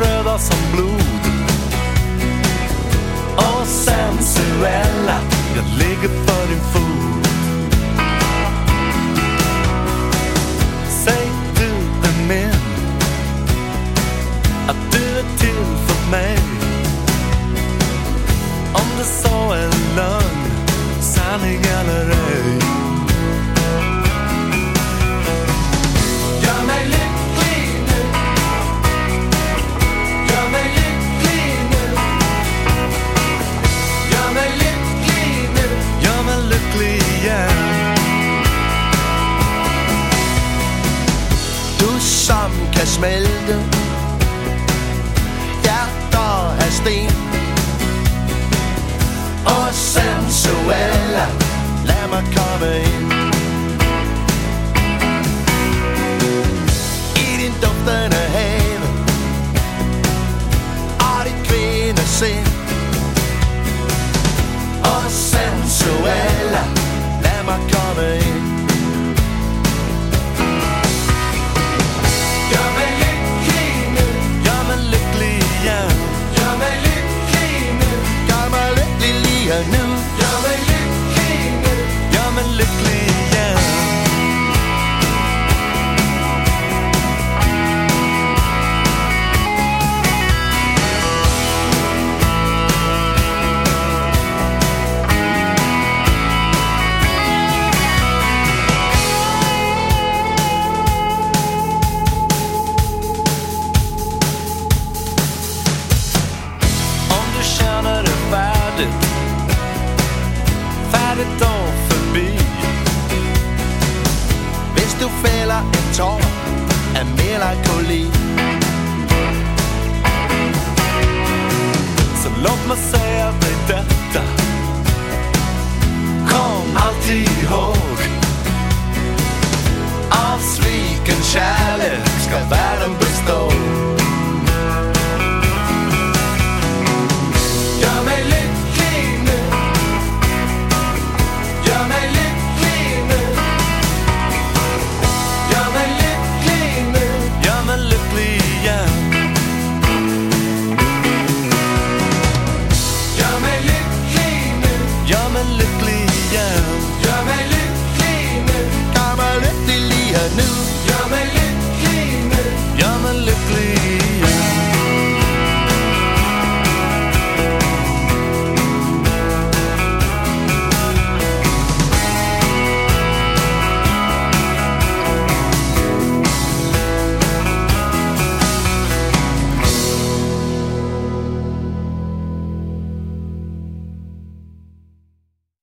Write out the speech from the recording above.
röda som blod. Och sensuella, jag ligger för din fot smelte. Hjerter af sten. Og sensuelle. Lad mig komme ind. Your new eller en tårn af melankoli. Så luk mig, så